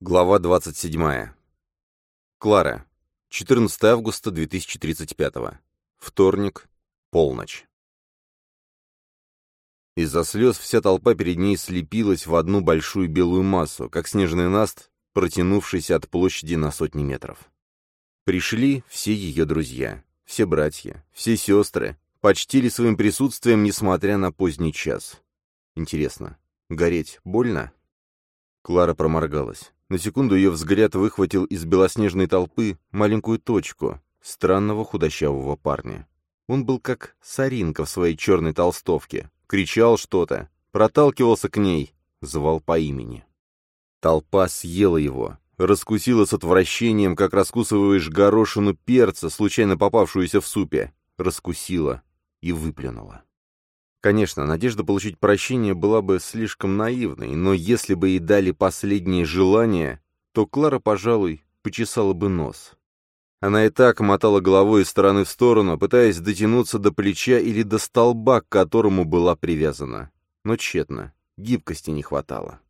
Глава 27. Клара. 14 августа 2035. Вторник. Полночь. Из-за слез вся толпа перед ней слепилась в одну большую белую массу, как снежный наст, протянувшийся от площади на сотни метров. Пришли все ее друзья, все братья, все сестры, почтили своим присутствием, несмотря на поздний час. Интересно, гореть больно? Клара проморгалась. На секунду ее взгляд выхватил из белоснежной толпы маленькую точку странного худощавого парня. Он был как соринка в своей черной толстовке, кричал что-то, проталкивался к ней, звал по имени. Толпа съела его, раскусила с отвращением, как раскусываешь горошину перца, случайно попавшуюся в супе, раскусила и выплюнула. Конечно, надежда получить прощение была бы слишком наивной, но если бы ей дали последнее желание, то Клара, пожалуй, почесала бы нос. Она и так мотала головой из стороны в сторону, пытаясь дотянуться до плеча или до столба, к которому была привязана. Но тщетно, гибкости не хватало.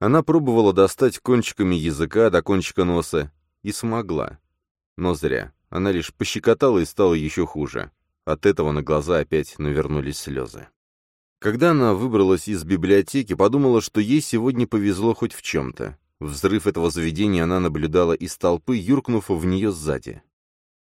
Она пробовала достать кончиками языка до кончика носа и смогла. Но зря. Она лишь пощекотала и стало еще хуже. От этого на глаза опять навернулись слезы. Когда она выбралась из библиотеки, подумала, что ей сегодня повезло хоть в чем-то. Взрыв этого заведения она наблюдала из толпы, юркнув в нее сзади.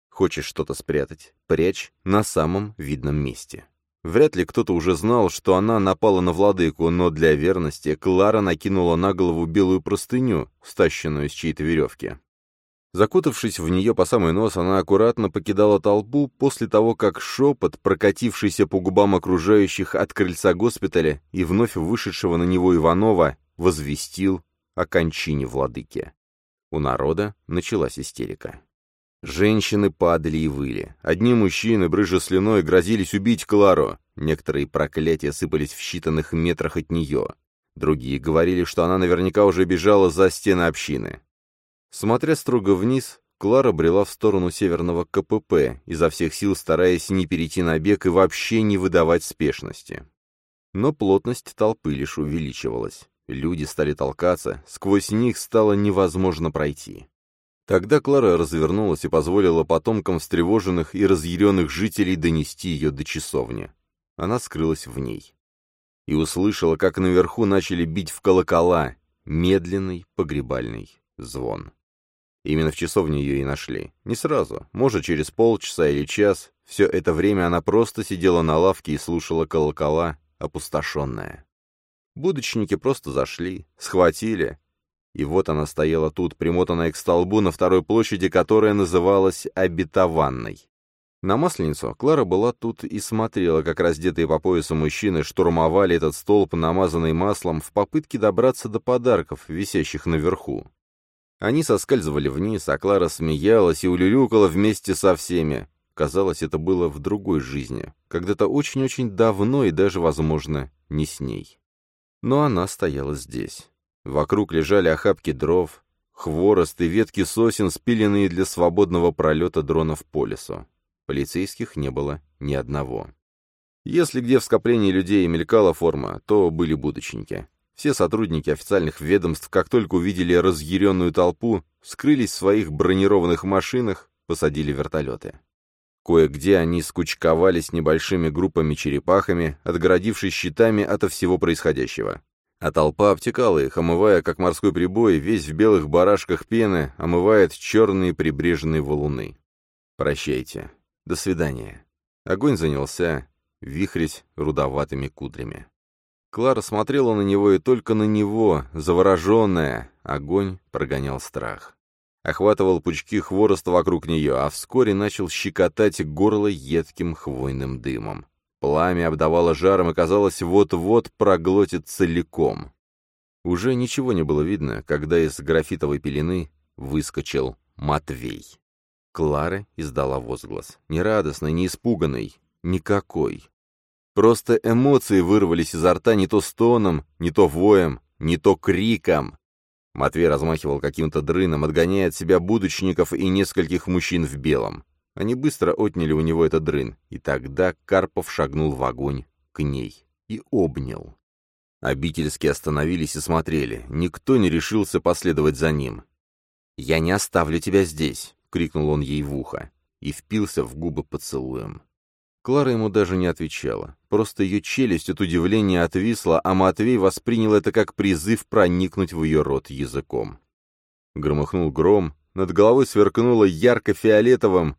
Хочешь что-то спрятать? Прячь на самом видном месте. Вряд ли кто-то уже знал, что она напала на владыку, но для верности Клара накинула на голову белую простыню, стащенную с чьей-то веревки. Закутавшись в нее по самый нос, она аккуратно покидала толпу после того, как шепот, прокатившийся по губам окружающих от крыльца госпиталя и вновь вышедшего на него Иванова, возвестил о кончине владыки. У народа началась истерика. Женщины падали и выли. Одни мужчины, брыжа слюной, грозились убить Клару. Некоторые проклятия сыпались в считанных метрах от нее. Другие говорили, что она наверняка уже бежала за стены общины. Смотря строго вниз, Клара брела в сторону северного КПП, изо всех сил стараясь не перейти на бег и вообще не выдавать спешности. Но плотность толпы лишь увеличивалась. Люди стали толкаться, сквозь них стало невозможно пройти. Тогда Клара развернулась и позволила потомкам встревоженных и разъяренных жителей донести ее до часовни. Она скрылась в ней. И услышала, как наверху начали бить в колокола, медленный погребальный звон. Именно в часовне ее и нашли. Не сразу, может, через полчаса или час. Все это время она просто сидела на лавке и слушала колокола, опустошенная. Будочники просто зашли, схватили. И вот она стояла тут, примотанная к столбу на второй площади, которая называлась Обетованной. На Масленицу Клара была тут и смотрела, как раздетые по поясу мужчины штурмовали этот столб, намазанный маслом, в попытке добраться до подарков, висящих наверху. Они соскальзывали вниз, а Клара смеялась и улюлюкала вместе со всеми. Казалось, это было в другой жизни, когда-то очень-очень давно и даже, возможно, не с ней. Но она стояла здесь. Вокруг лежали охапки дров, хворост и ветки сосен, спиленные для свободного пролета дронов по лесу. Полицейских не было ни одного. Если где в скоплении людей мелькала форма, то были будочники. Все сотрудники официальных ведомств, как только увидели разъяренную толпу, скрылись в своих бронированных машинах, посадили вертолеты. Кое-где они скучковались небольшими группами-черепахами, отгородившись щитами ото всего происходящего. А толпа обтекала их, омывая, как морской прибой, весь в белых барашках пены, омывает черные прибрежные валуны. Прощайте. До свидания. Огонь занялся, вихрясь рудоватыми кудрями. Клара смотрела на него и только на него, завороженная. Огонь прогонял страх. Охватывал пучки хвороста вокруг нее, а вскоре начал щекотать горло едким хвойным дымом. Пламя обдавало жаром и, казалось, вот-вот проглотит целиком. Уже ничего не было видно, когда из графитовой пелены выскочил Матвей. Клара издала возглас. Не радостный, не испуганный. Никакой. Просто эмоции вырвались изо рта не то стоном, не то воем, не то криком. Матвей размахивал каким-то дрыном, отгоняя от себя будочников и нескольких мужчин в белом. Они быстро отняли у него этот дрын, и тогда Карпов шагнул в огонь к ней и обнял. Обительские остановились и смотрели. Никто не решился последовать за ним. «Я не оставлю тебя здесь!» — крикнул он ей в ухо и впился в губы поцелуем. Клара ему даже не отвечала. Просто ее челюсть от удивления отвисла, а Матвей воспринял это как призыв проникнуть в ее рот языком. Громыхнул гром, над головой сверкнуло ярко-фиолетовым.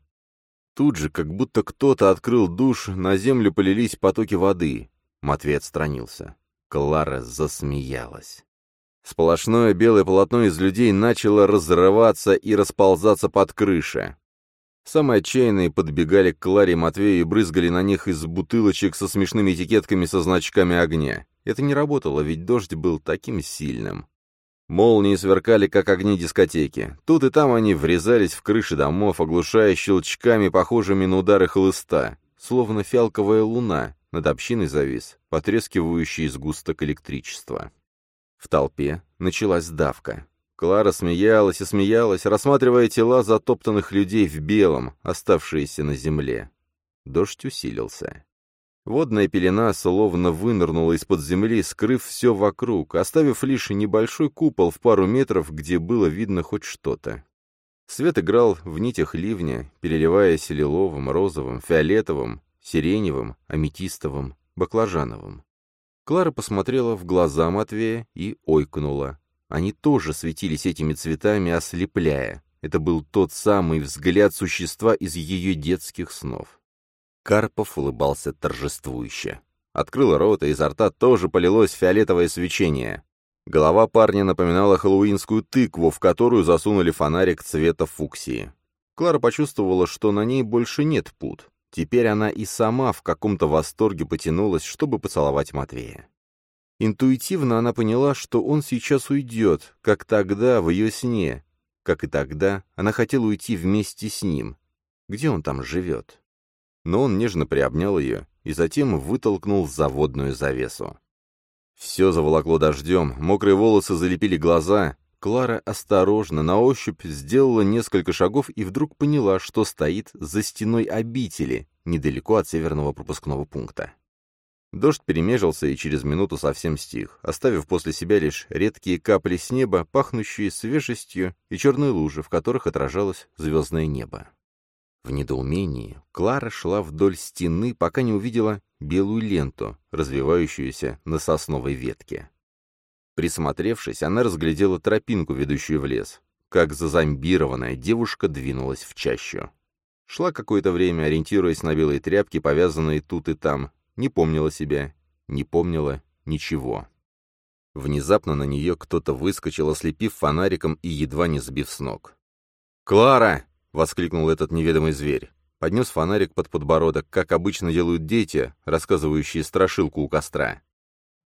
Тут же, как будто кто-то открыл душ, на землю полились потоки воды. Матвей отстранился. Клара засмеялась. Сплошное белое полотно из людей начало разрываться и расползаться под крышей. Самые отчаянные подбегали к Кларе и Матвею и брызгали на них из бутылочек со смешными этикетками со значками огня. Это не работало, ведь дождь был таким сильным. Молнии сверкали, как огни дискотеки. Тут и там они врезались в крыши домов, оглушая щелчками, похожими на удары хлыста, словно фиалковая луна, над общиной завис, потрескивающий сгусток электричества. В толпе началась давка. Клара смеялась и смеялась, рассматривая тела затоптанных людей в белом, оставшиеся на земле. Дождь усилился. Водная пелена словно вынырнула из-под земли, скрыв все вокруг, оставив лишь небольшой купол в пару метров, где было видно хоть что-то. Свет играл в нитях ливня, переливаясь лиловым, розовым, фиолетовым, сиреневым, аметистовым, баклажановым. Клара посмотрела в глаза Матвея и ойкнула. Они тоже светились этими цветами, ослепляя. Это был тот самый взгляд существа из ее детских снов. Карпов улыбался торжествующе. Открыл рот, и изо рта тоже полилось фиолетовое свечение. Голова парня напоминала хэллоуинскую тыкву, в которую засунули фонарик цвета фуксии. Клара почувствовала, что на ней больше нет пут. Теперь она и сама в каком-то восторге потянулась, чтобы поцеловать Матвея. Интуитивно она поняла, что он сейчас уйдет, как тогда в ее сне. Как и тогда, она хотела уйти вместе с ним. Где он там живет? Но он нежно приобнял ее и затем вытолкнул заводную завесу. Все заволокло дождем, мокрые волосы залепили глаза. Клара осторожно, на ощупь, сделала несколько шагов и вдруг поняла, что стоит за стеной обители, недалеко от северного пропускного пункта. Дождь перемежился и через минуту совсем стих, оставив после себя лишь редкие капли с неба, пахнущие свежестью, и черные лужи, в которых отражалось звездное небо. В недоумении Клара шла вдоль стены, пока не увидела белую ленту, развивающуюся на сосновой ветке. Присмотревшись, она разглядела тропинку, ведущую в лес. Как зазомбированная девушка двинулась в чащу. Шла какое-то время, ориентируясь на белые тряпки, повязанные тут и там, не помнила себя, не помнила ничего. Внезапно на нее кто-то выскочил, ослепив фонариком и едва не сбив с ног. «Клара!» — воскликнул этот неведомый зверь. Поднес фонарик под подбородок, как обычно делают дети, рассказывающие страшилку у костра.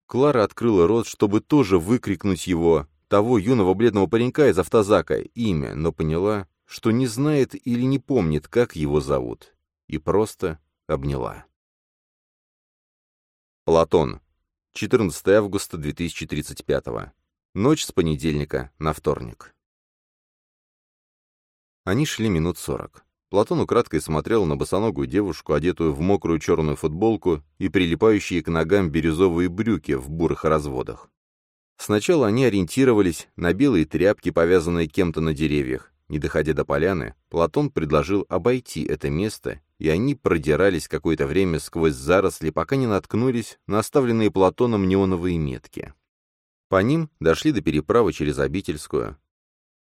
Клара открыла рот, чтобы тоже выкрикнуть его, того юного бледного паренька из автозака, имя, но поняла, что не знает или не помнит, как его зовут, и просто обняла. Платон. 14 августа 2035. Ночь с понедельника на вторник. Они шли минут сорок. Платон украдкой смотрел на босоногую девушку, одетую в мокрую черную футболку и прилипающие к ногам бирюзовые брюки в бурых разводах. Сначала они ориентировались на белые тряпки, повязанные кем-то на деревьях. Не доходя до поляны, Платон предложил обойти это место и они продирались какое-то время сквозь заросли, пока не наткнулись на оставленные Платоном неоновые метки. По ним дошли до переправы через Обительскую.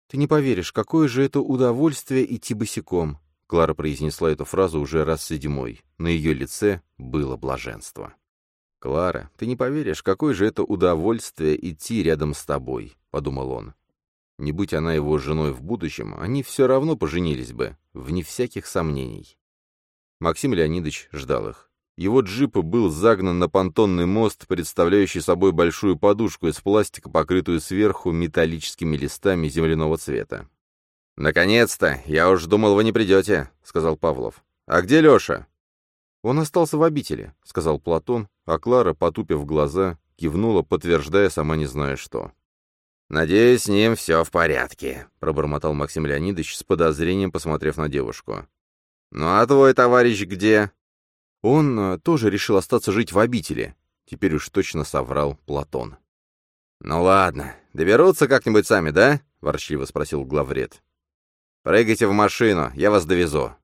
«Ты не поверишь, какое же это удовольствие идти босиком!» Клара произнесла эту фразу уже раз седьмой. На ее лице было блаженство. «Клара, ты не поверишь, какое же это удовольствие идти рядом с тобой», — подумал он. Не будь она его женой в будущем, они все равно поженились бы, вне всяких сомнений. Максим Леонидович ждал их. Его джип был загнан на понтонный мост, представляющий собой большую подушку из пластика, покрытую сверху металлическими листами земляного цвета. «Наконец-то! Я уж думал, вы не придете», — сказал Павлов. «А где Леша?» «Он остался в обители», — сказал Платон, а Клара, потупив глаза, кивнула, подтверждая сама не зная что. «Надеюсь, с ним все в порядке», — пробормотал Максим Леонидович с подозрением, посмотрев на девушку. «Ну а твой товарищ где?» «Он э, тоже решил остаться жить в обители», — Теперь уж точно соврал Платон. «Ну ладно, доберутся как-нибудь сами, да?» — ворчливо спросил главред. «Прыгайте в машину, я вас довезу».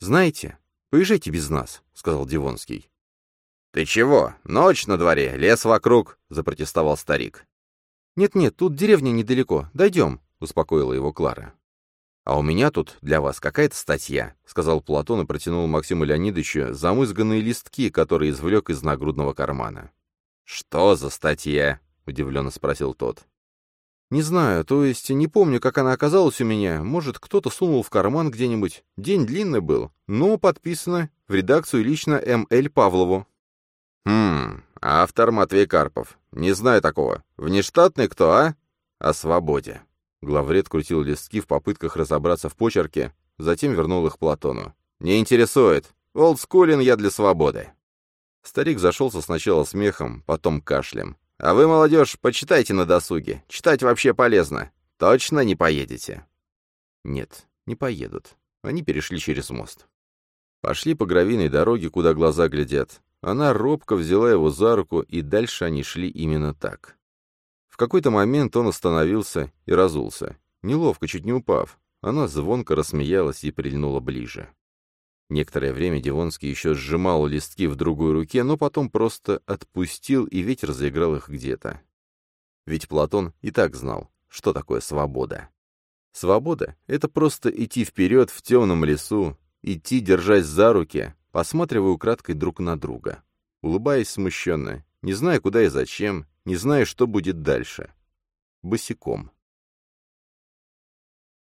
«Знаете, поезжайте без нас», — сказал Дивонский. «Ты чего? Ночь на дворе, лес вокруг», — запротестовал старик. «Нет-нет, тут деревня недалеко, дойдем», — успокоила его Клара. «А у меня тут для вас какая-то статья», — сказал Платон и протянул Максиму Леонидовичу замызганные листки, которые извлек из нагрудного кармана. «Что за статья?» — удивленно спросил тот. «Не знаю, то есть не помню, как она оказалась у меня. Может, кто-то сунул в карман где-нибудь. День длинный был, но подписано в редакцию лично М.Л. Павлову». «Хм, автор Матвей Карпов. Не знаю такого. Внештатный кто, а? О свободе». Главред крутил листки в попытках разобраться в почерке, затем вернул их Платону. «Не интересует. Олдскулин я для свободы». Старик зашелся сначала смехом, потом кашлем. А вы, молодежь, почитайте на досуге. Читать вообще полезно. Точно не поедете?» «Нет, не поедут». Они перешли через мост. Пошли по гравийной дороге, куда глаза глядят. Она робко взяла его за руку, и дальше они шли именно так. Какой-то момент он остановился и разулся, неловко, чуть не упав. Она звонко рассмеялась и прильнула ближе. Некоторое время Дивонский еще сжимал листки в другой руке, но потом просто отпустил, и ветер заиграл их где-то. Ведь Платон и так знал, что такое свобода. Свобода — это просто идти вперед в темном лесу, идти, держась за руки, посматривая украдкой друг на друга, улыбаясь смущенно, не зная, куда и зачем, не зная, что будет дальше. Босиком.